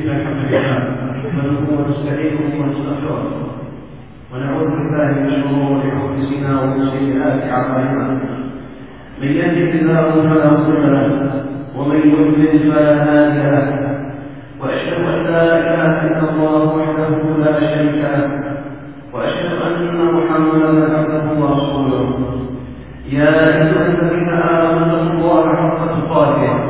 إن الحمد لله نحمده ونستعينه ونستغفره. ونعوذ بالله من شرور أنفسنا ومن سيئات أعمالنا. من يهده الله فلا مضل له ومن يضلل فلا هادي له. وأشهد أن لا إله إلا الله وحده لا شريك له. وأشهد أن محمدا عبده ورسوله. يا أيها الذين آمنوا اتقوا الله حق تقاته.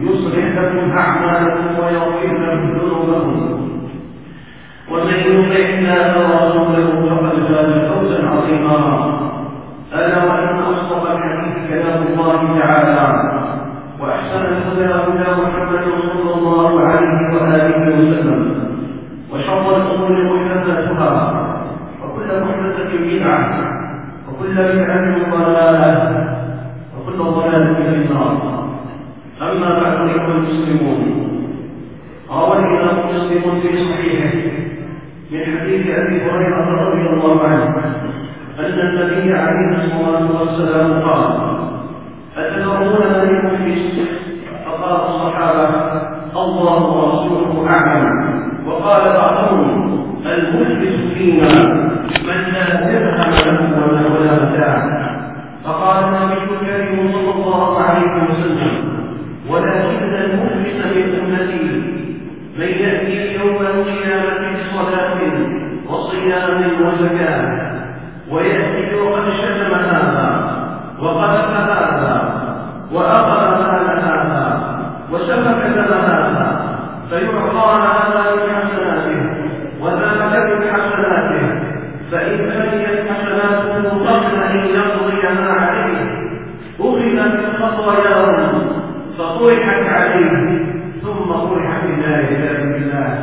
يصلح لكم أعمالكم ويغفر لكم ذنوبكم. ومن يطع الله ورسوله فقد فاز فوزا عظيما. ألا وإن أصدق الحديث كلام الله تعالى. وأحسن الهدى هدى محمد صلى الله عليه وآله وسلم. وشر الأمور محدثاتها. وكل محدثة بدعة. وكل بدعة ضلالة وكل ضلالة في النار أما بعد أيها المسلمون روى الإمام مسلم في صحيحه من حديث أبي هريرة رضي الله عنه أن النبي عليه الصلاة والسلام قال أتدرون من المفلس فقال الصحابة الله ورسوله أعلم وقال بعضهم المفلس فينا من لا درهم له ولا ولا متاع فقال النبي الكريم صلى الله عليه وسلم ولكن المفلس من أمتي من يأتي يوم القيامة بصلاة وصيام وزكاة ويأتي وقد شتم هذا وقذف هذا وأخذ مال هذا وسفك دم هذا فيعطى هذا من حسناته وذاك من حسناته فإن بقيت حسناته قبل أن يقضي ما عليه أخذ من خطاياهم فطرحت عليه ثم طرح في النار عياذا بالله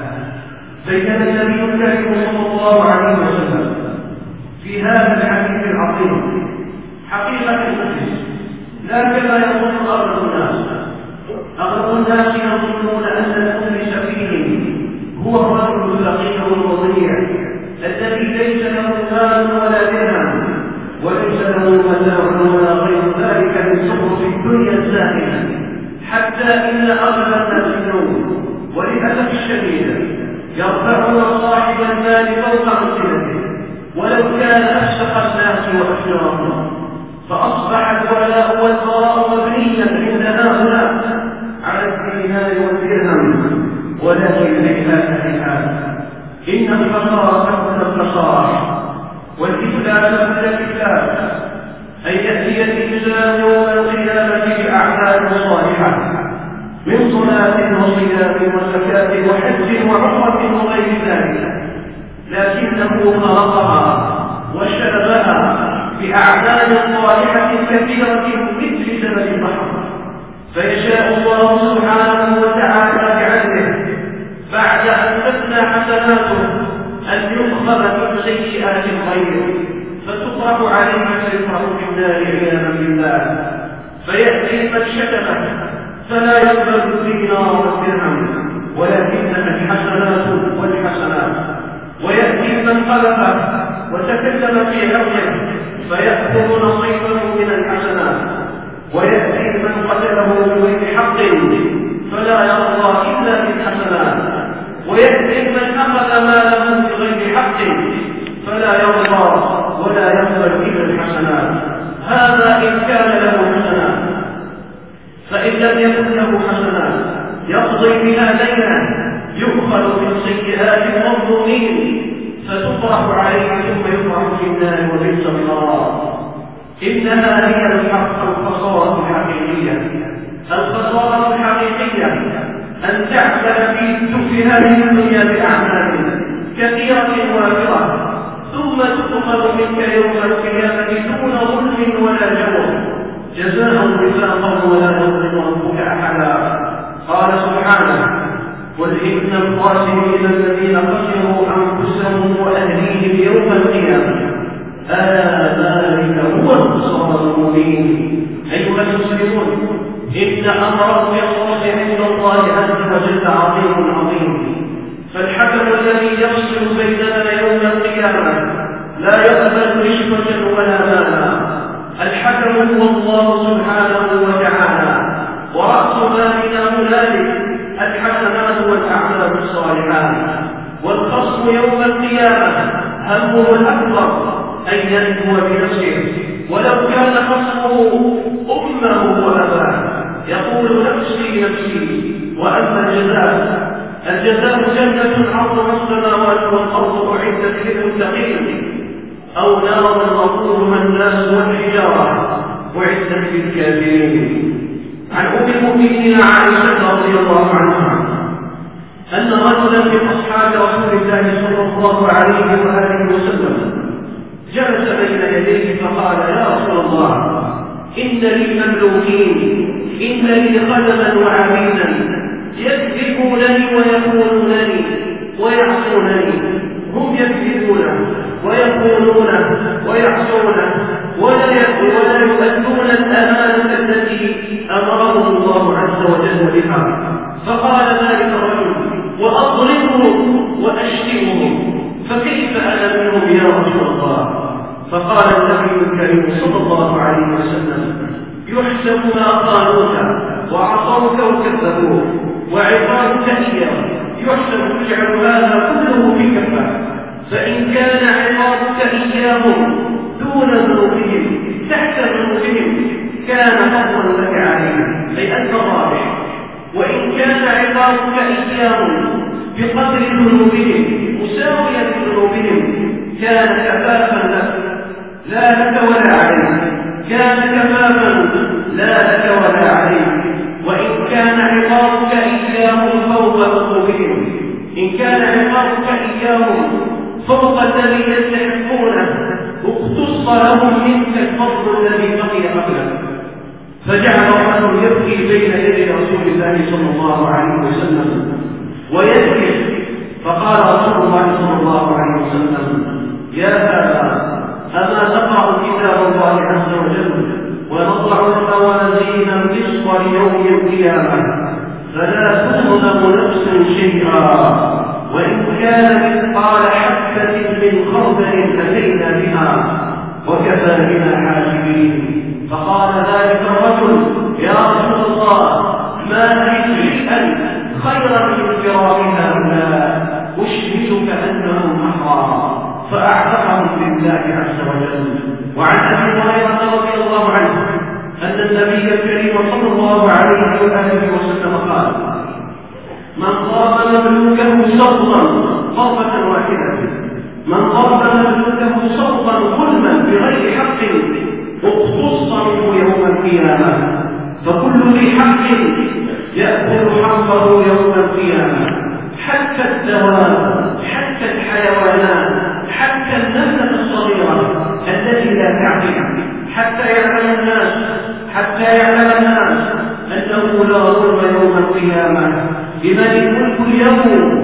بين النبي الكريم صلى الله عليه وسلم في هذا الحديث العظيم حقيقة المفلس لا كما يظن أغلب الناس أغلب الناس يظنون أن المفلس فيهم هو الرجل الفقير الوضيع ليس له مال ولا درهم وليس له متاع ولا غير ذلك من زخرف الدنيا الزاهده حتى إن أغلب الناس اليوم وللأسف الشديد يرفعون صاحب المال فوق منزلته ولو كان أشرف الناس وأشرفهم فأصبح الولاء والبراء مبنيا عند هؤلاء على الدينار والدرهم ولكن ليس كالحال إن الخسارة كل الخسارة والإفلاس كل الإفلاس أن يأتي الإنسان يوم القيامة بأعمال صالحة من صلاة وصيام وزكاة وحج وعمرة وغير ذلك. لكنه خلقها وشربها بأعمال صالحة كثيرة مثل زمن البحر. فيشاء الله سبحانه تفنى حسناته أن يؤخذ من سيئات الخير فتطرح عليه فيطرح في النار عياذا بالله فيأتي من شتمه فلا يقبل الدينار والدرهم ولكنها الحسنات والحسنات. ويأتي من خلفه وتكلم في عرضه فيأخذ نصيبه من الحسنات. ويأتي من قتله بغير حق فلا بالحسنات ويأتي من أخذ ماله بغير حق فلا يرضى ولا يقبل إلا الحسنات. هذا إن كان له حسنات. فإن لم يكن له حسنات يقضي بها دينا يؤخذ من سيئات المظلومين فتطرح عليه ثم يطرح في النار وبئس القرار إنها هي الحق الخسارة الحقيقية. الخسارة الحقيقية. أن تعمل في هذه الدنيا بأعمال كثيرة وافرة ثم تؤخذ منك يوم القيامة دون ظلم ولا جور. جزاء وفاقا ولا يظلم ربك أحدا. قال سبحانه قل إن الخاسرين الذين خسروا أنفسهم وأهليهم يوم القيامة. ألا ذلك هو الخسران المبين. أيها المسلمون إن أمر القصاص عند الله عز وجل عظيم عظيم. فالحكم الذي يفصل بيننا يوم القيامة لا يقبل رشوة ولا مالا الحكم هو الله سبحانه وتعالى. ورأس مالنا هنالك الحسنات والأعمال الصالحات. والخصم يوم القيامة همه الأكبر أن ينجو بنفسه. ولو كان خصمه أمه وأباه نفسي وأما الجزاء الجزاء جنة عرضها السماوات والأرض أعدت للمتقين. أو نار وقودها الناس والحجارة أعدت للكافرين. عن أم المؤمنين عائشة رضي الله عنها أن رجلا من أصحاب رسول الله صلى الله عليه وآله وسلم جلس بين يديه فقال يا رسول الله إن لي مملوكين إن لي خدما وعبيدا يكذبونني ويقولونني ويعصونني هم يكذبون ويقولون ويعصون ولا ولا يؤدون الأمانة التي أمرهم الله عز وجل بها. فقال ذلك الرجل وأظلمهم وأشتمهم فكيف أنا منهم يا رسول الله فقال النبي الكريم صلى الله عليه وسلم يحسب ما قالوك وعصوك وكذبوك وعقابك إياه يحسب تجعل هذا كله في كفة فإن كان عقابك إياهم دون ذنوبهم تحت ذنوبهم كان فضلا لك عليهم أي أنت رابح وإن كان عقابك إياهم بقدر ذنوبهم مساوية ذنوبهم كان كفافا لك لا لك ولا عليك. كان كفافا لا لك ولا عليك. وإن كان عقابك إياهم فوق ذنوبهم إن كان عقابك إياهم فوق الذي يستحقونه اقتص لهم منك الفضل الذي بقي قبلك. فجعل الرجل يبكي بين يدي رسول الله صلى الله عليه وسلم ويبكي فقال رسول الله صلى الله عليه وسلم يا هذا أما تقرأ كتاب الله عز وجل ونضع الموازين القسط ليوم القيامة. فلا تظلم نفس شيئا. وإن كان مثقال حبة من خردل أتينا بها وكفى بنا حاسبين فقال ذلك الرجل يا رسول الله ما أجد شيئا خيرا من فراق هؤلاء. أشهدك أنهم أحرار. فأعتقهم لله عز وجل. وعن أبي هريرة رضي الله عنه أن النبي الكريم صلى الله عليه وآله وسلم قال من ضرب مملوكه صوتا ضربة واحدة. من ضرب مملوكه صوتا ظلما بغير حق اقتص منه يوم القيامة. فكل ذي حق يأكل حقه يوم القيامة. حتى الدواب حتى الحيوانات حتى الصغيرة التي لا تعقل حتى يعلم الناس حتى يعلم الناس أنه لا ظلم يوم القيامة. لمن الملك اليوم؟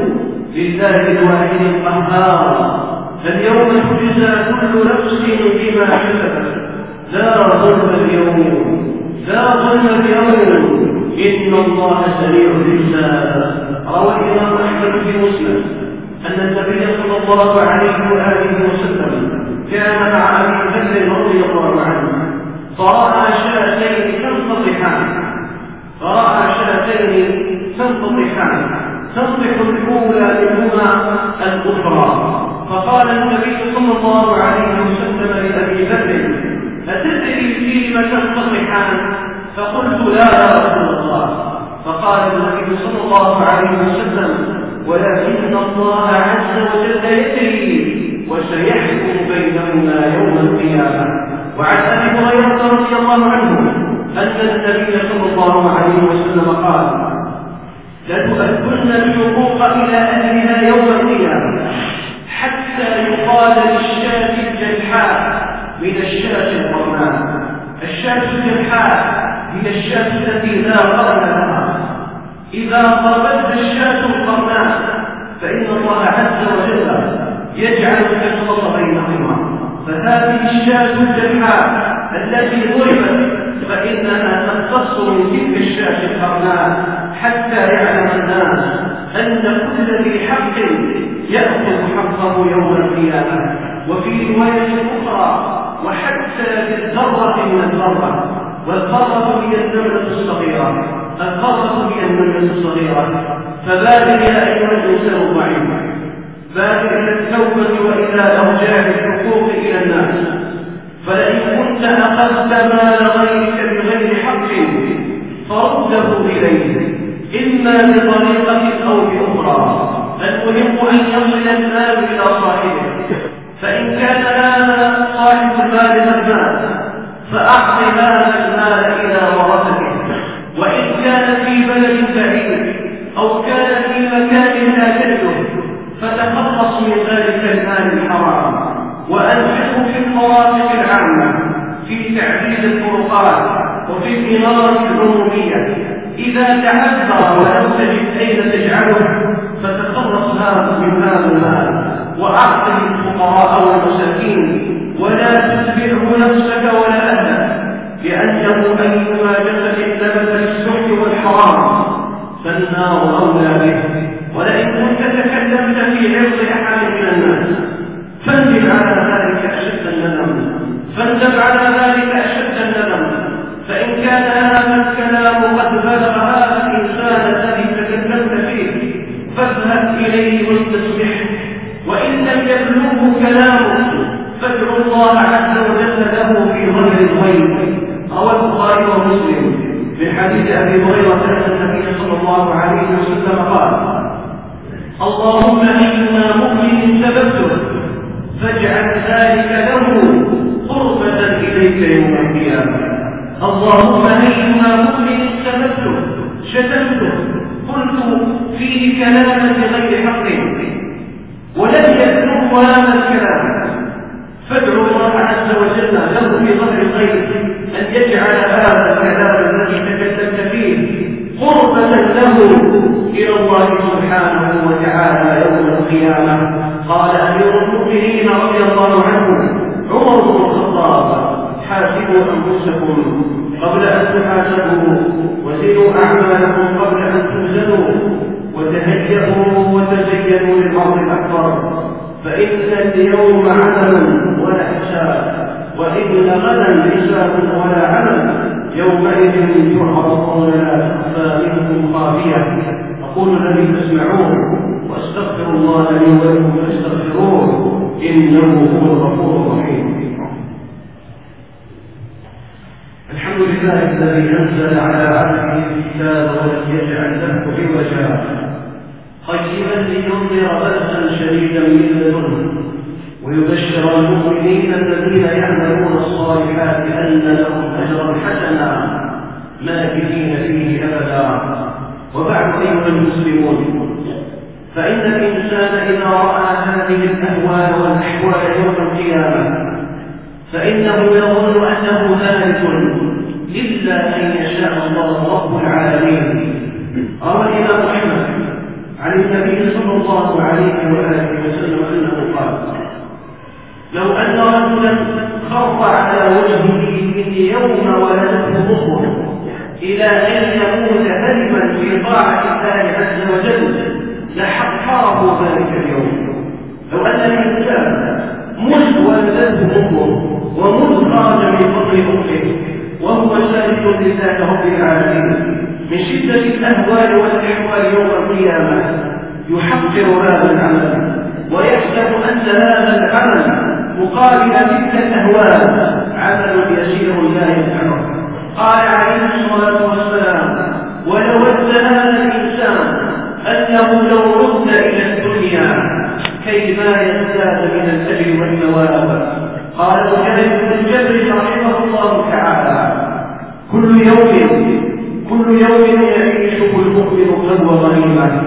لله الواحد القهار. اليوم تجزى كل نفس بما كسبت. لا ظلم اليوم لا ظلم اليوم. إن الله سريع الحساب. روى الإمام أحمد في مسلم. أن النبي صلى الله عليه وآله وسلم كان مع أبي بكر رضي الله عنه. فرأى شاتين تنقطحان فرأى شاتين تنقطحان تنطح الأولى منهما الأخرى. فقال النبي صلى الله عليه وسلم لأبي بكر أتدري فيما تنقطحان فقلت لا يا رسول الله. فقال النبي صلى الله عليه وسلم ولكن الله عز وجل يدري وسيحكم بينهما يوم القيامة. وعن أبي هريرة رضي الله عنه أن النبي صلى الله عليه وسلم قال لتؤدن الحقوق إلى أهلها يوم القيامة حتى يقال للشاة الجلحاء من الشاة القرناء الشاة الجلحاء هي الشاة التي لا قرن لها. إذا قابلت الشاة وجل يجعل الخلط بينهما. فهذه الشاة الجمحاء التي ضربت فإنها تختص من تلك الشاة القرناء حتى يعلم الناس أن كل ذي حق يأخذ حقه يوم القيامة. وفي رواية أخرى وحتى بالذرة من الذرة. والذرة هي النملة الصغيرة الذرة هي النملة الصغيرة فبادر يا أيها الإنسان الضعيف بادر إلى التوبة وإلى أرجاع الحقوق إلى الناس. فلئن كنت أخذت مال غيرك بغير حق فرده إليه إما بطريقة أو بأخرى. المهم أن يصل المال إلى صاحبه. فإن كان هذا صاحب المال المال فأعط هذا المال إلى ورثته وإن كان في بلد بعيد أو كان في مكان لا تجده فتخلص من ذلك المال الحرام وأنفقه في المرافق العامة في تعديل الطرقات وفي الإمارة العمومية إذا تعذر ولم تجد أين تجعله فتخلص هذا من هذا المال وأعطه الفقراء والمساكين ولا تتبعه نفسك ولا أهلك لأنه أيما جسد نبت بالسحت والحرام. فالنار أولى به. ولئن كنت تكلمت في عرض أحد من الناس فاندم على ذلك أشد الندم فاندم على ذلك أشد كلامه فادعو الله عز وجل له في غير الغيب. رواه البخاري ومسلم من حديث أبي هريرة أن النبي صلى الله عليه وسلم قال اللهم إنا مؤمن سببته فاجعل ذلك له قربة إليك يوم القيامة. اللهم إنا مؤمن سببته شتمته قلت فيه كلاما بغير حق. ولم هذا الكلام. فادعو الله عز وجل له في ظهر الغيب أن يجعل هذا الكلام الذي تكلمت فيه قربة له إلى الله سبحانه وتعالى يوم القيامة. قال أمير المؤمنين رضي الله عنه عمر بن الخطاب حاسبوا أنفسكم قبل أن تحاسبوا وزنوا أعمالكم قبل أن تنزلوا وتهيئوا وتزينوا للأرض الأكبر فإن اليوم عمل ولا حساب وإن غدا حساب ولا عمل يومئذ تعرضون لا تخفى منكم خافية. أقول الذي تسمعون وأستغفر الله لي ولكم فاستغفروه إنه هو الغفور الرحيم. الحمد لله الذي أنزل على عبده الكتاب ولم يجعل له عوجا قيما لينذر بأسا شديدا من لدنه ويبشر المؤمنين الذين يعملون الصالحات أن لهم أجرا حسنا ماكثين فيه أبدا. وبعد أيها المسلمون فإن الإنسان إذا رأى هذه الأهوال والأحوال يوم القيامة فإنه يظن أنه هالك إلا أن يشاء الله رب العالمين. روى الإمام أحمد عن النبي صلى الله عليه وآله وسلم أنه قال لو أن رجلا خر على وجهه يوم ولدته أمه إلى أن يموت هرما في طاعة الله عز وجل لحقره ذلك اليوم. لو أن الإنسان مذ ولدته أمه ومذ خرج من بطن أمه وهو سالك لله رب العالمين من شدة الأهوال والأحوال يوم القيامة يحقر هذا العمل ويحسب أن هذا العمل مقابل تلك الأهوال عمل يسير لا يفعله قال عليه الصلاة والسلام ولود هذا الإنسان أنه لو رد إلى الدنيا كي ما يزداد من الأجر والثواب؟ قال مجاهد بن جبر رحمه الله تعالى كل يوم كل يوم يعيشه المؤمن غدو غنيمة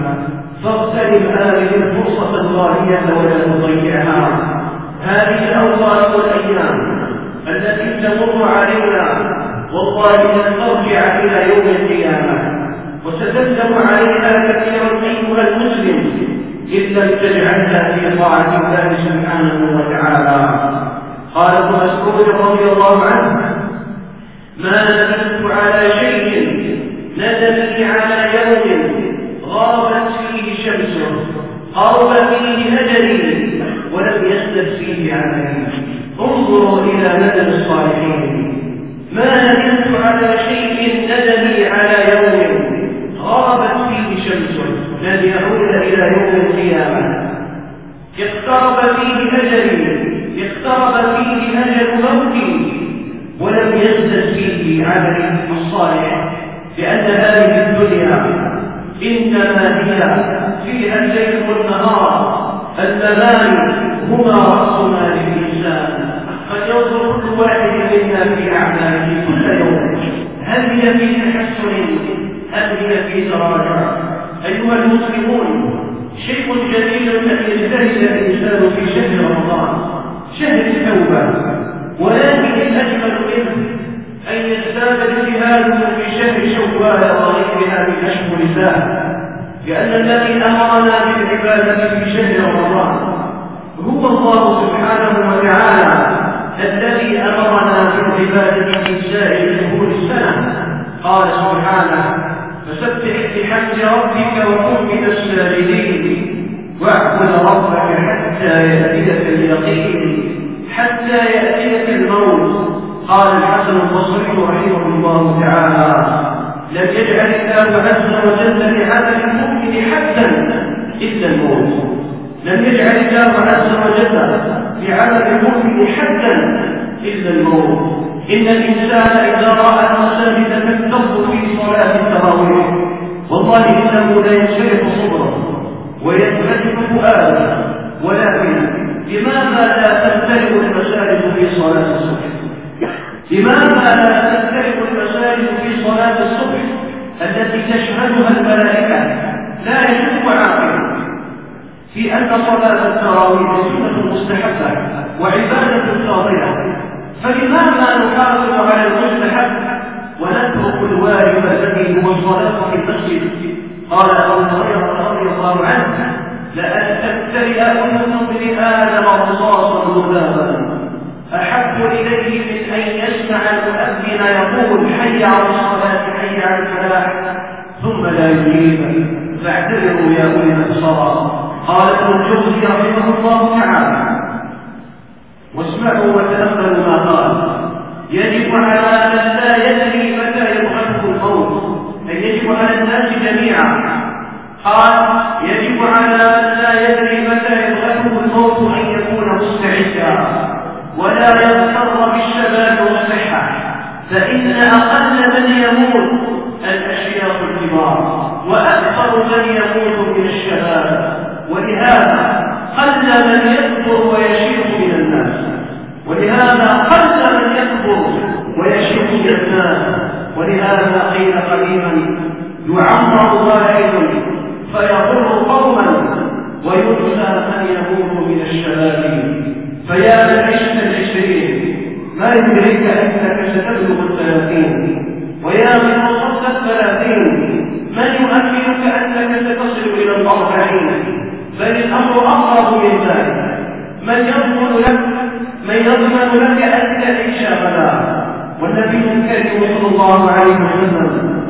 فاغتنم هذه الفرصة الغالية ولا تضيعها. هذه الأوقات لن ترجع إلى يوم القيامة. وستندم عليها كثيرا أيها المسلم إن لم تجعلها في طاعة الله سبحانه وتعالى. قال ابن مسعود رضي الله عنه ما ندمت على شيء ندمني على يوم غابت فيه شمسه قرب فيه أجلي ولم يسلب فيه عملي. انظروا إلى ندم الصالحين. ما ندمت على شيء ندمي على يوم غابت فيه شمسه لن يعود إلى يوم القيامة. اقترب فيه أجلي اقترب فيه أجل موتي ولم يزدد فيه عملي الصالح لأن هذه الدنيا إنما هي فيها الليل والنهار المباني هما رأس مال هل هي في تحسن هل هي في تراجع؟ أيها المسلمون شيء جميل أن يجتهد الإنسان في شهر رمضان شهر التوبة ولكن الأجمل منه أن يزداد اجتهاده في شهر شوال وغيرها من أشهر الله لأن الذي أمرنا بالعبادة في شهر رمضان هو الله سبحانه وتعالى الذي أمرنا بالعبادة قال سبحانه فسبح بحمد ربك وكن من الساجدين واعبد ربك حتى يأتيك اليقين حتى يأتيك الموت. قال الحسن البصري رحمه الله تعالى لم يجعل الله عز وجل لعمل المؤمن حدا إلا الموت. لم يجعل الله عز وجل لعمل المؤمن حدا إلا الموت. إن الإنسان إذا رأى المساجد تكتظ في صلاة التراويح والله إنه لا ينشرح صدره وينفتح فؤاده ولكن لماذا لا تمتلئ المساجد في صلاة الصبح؟ لماذا لا تمتلئ المساجد في صلاة الصبح التي تشهدها الملائكة لا يشك عاقل في أن صلاة التراويح سنة مستحبة وعبادة فاضلة. فلماذا نحافظ على المستحب ونترك الواجب الذي هو الصلاة في المسجد؟ قال أبو هريرة رضي الله عنه لأن تبتلئ أمة ابن آدم رصاصا ذبابا أحب إليه من أن يسمع المؤذن يقول حي على الصلاة حي على الفلاح ثم لا يجيب. فاعتبروا يا أولي الأبصار. قال ابن الجوزي رحمه الله تعالى واسمعوا وتأملوا ما قال. يجب على من لا يدري متى يبغته الموت أن يجب على الناس جميعا. قال يجب على من لا يدري متى يبغته الموت أن يكون مستعدا. ولا يغتر بالشباب والصحة. فإن أقل من يموت الأشياء الكبار وأكثر من يموت من الشباب. ولهذا قل من يكبر ويشيخ من الناس. ولهذا قل من يكبر ويشيخ من الناس. ولهذا قيل قديما يعمر واحد فيضر قوما وينسى من يموت من الشباب. فيا من عشت العشرين ما يدريك أنك ستبلغ الثلاثين؟ ويا من وصلت الثلاثين من يؤمنك أنك ستصل إلى الأربعين؟ بل الأمر أقرب من ذلك. من يضمن لك من يضمن لك أن تعيش غدا والنبي الكريم صلى الله عليه وسلم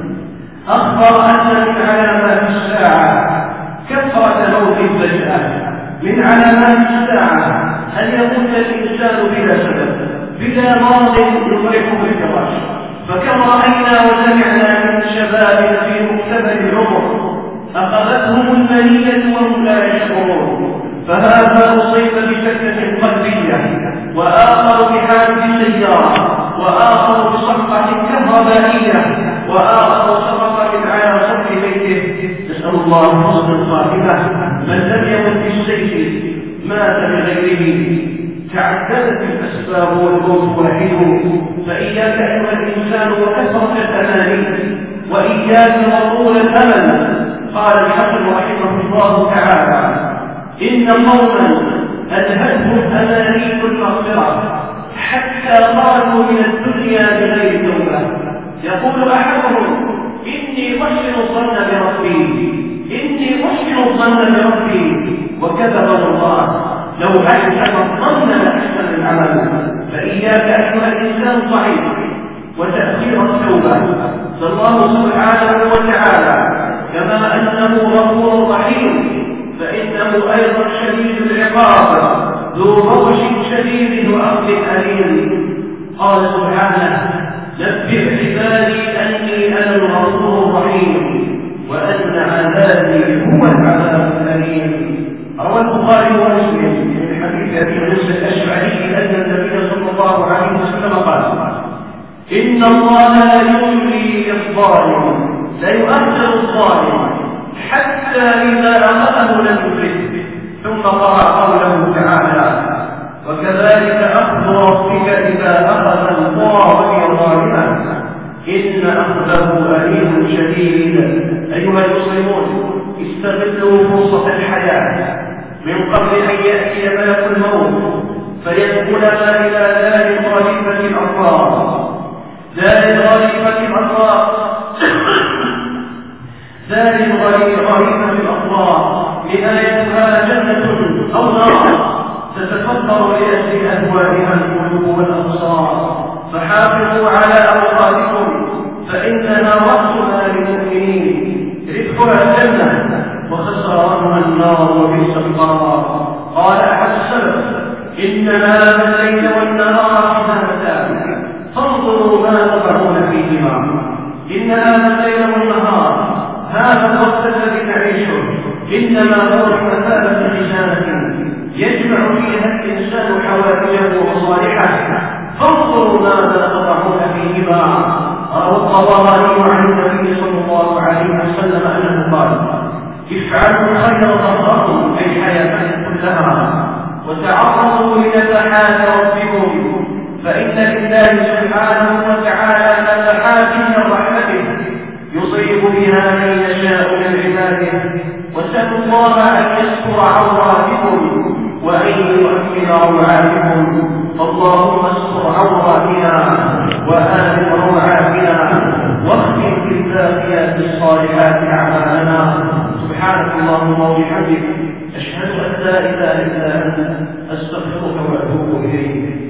أخبر أن من علامات الساعة كثرة موت الفجاه من علامات الساعة أن يموت الإنسان بلا سبب بلا مرض يفرح بالفراش. فكم رأينا وسمعنا ألهتهم أماني المغفرة حتى خرجوا من الدنيا بغير توبة. يقول أحدهم إني أحسن الظن بربي إني أحسن الظن بربي. وكذب الله لو أحسن الظن لأحسن العمل. فإياك أيها الإنسان ضعيف وتأخير التوبة. فالله سبحانه وتعالى كما أنه غفور رحيم فإنه أيضا شديد العقاب ذو بطش شديد وأخذ أليم. قال سبحانه نبئ عبادي أني أنا الغفور الرحيم وأن عذابي هو العذاب الأليم. روى البخاري ومسلم من حديث أبي موسى الأشعري أن النبي صلى الله عليه وسلم قال إن الله لا يملي للظالم لا الظالم حتى إذا أخذه لم يفلت ثم قرأ قوله تعالى وكذلك أخذ ربك إذا أخذ القرى وهي ظالمة إن أخذه أليم شديد. أيها المسلمون استغلوا فرصة الحياة. من قبل أن يأتي ملك الموت فيدخلنا إلى دار خليفة الأنصار دار خليفة الأنصار دار غريبة الأنصار نهايتها جنة أو نار. تتفطر لأجل أهوالها القلوب والأبصار. فحافظوا على أوقاتكم فإنها رأس مال المؤمنين رزقها الجنة وخسرانها النار وبئس القرار قال أحد السلف إن هذا الليل والنهار حسنتان فانظروا ما تفعلون فيهما. إن هذا الليل والنهار هذا الوقت الذي نعيشه إنما هو بمثابة خزانة يجمع فيها الإنسان حوائجه ومصالحه فانظروا ماذا تضعون فيهما روى الطبراني عن النبي صلى الله عليه وسلم أنه قال افعلوا خير ظهركم أي حياتكم كلها وتعرضوا لنفحات ربكم. فإن لله سبحانه وتعالى نفحات من رحمته. يصيب بها من يشاء من عباده واسألوا الله أن يستر عوراتكم وأن يؤمن روعاتكم اللهم استر عوراتنا وآمن روعاتنا واختم بالباقيات الصالحات أعمالنا. سبحانك اللهم وبحمدك أشهد أن لا إله إلا أنت أستغفرك وأتوب إليك.